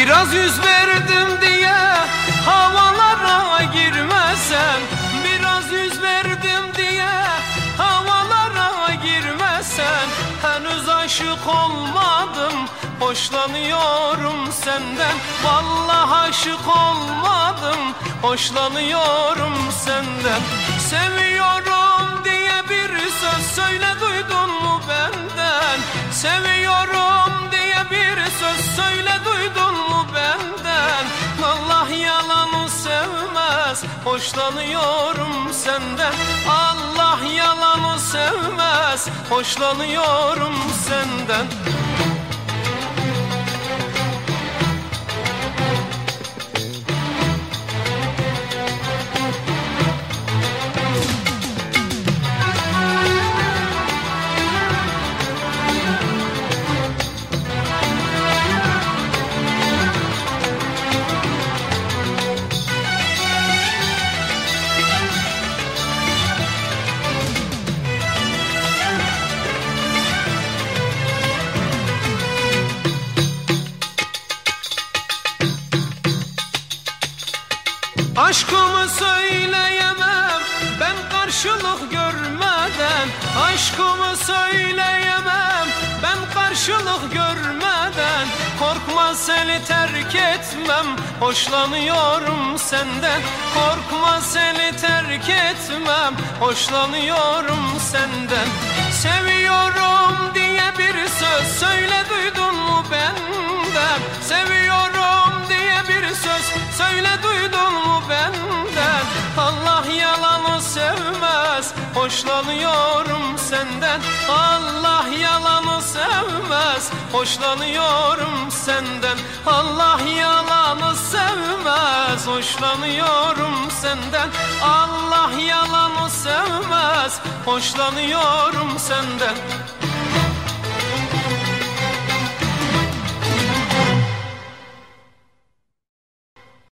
Biraz yüz verdim diye havalara girmesen Biraz yüz verdim diye havalara girmesen Henüz aşık olmadım Hoşlanıyorum senden. Vallahi aşık olmadım Hoşlanıyorum senden. Seviyorum diye bir söz söyle duydun sevmez Hoşlanıyorum senden Allah yalanı sevmez Hoşlanıyorum senden Aşkımı söyleyemem ben karşılık görmeden. Aşkımı söyleyemem ben karşılık görmeden. Korkma seni terk etmem hoşlanıyorum senden. Korkma seni terk etmem hoşlanıyorum senden. Seviyorum diye bir söz söyle Hoşlanıyorum senden. Allah yalanı sevmez. Hoşlanıyorum senden. Allah yalanı sevmez. Hoşlanıyorum senden. Allah yalanı sevmez. Hoşlanıyorum senden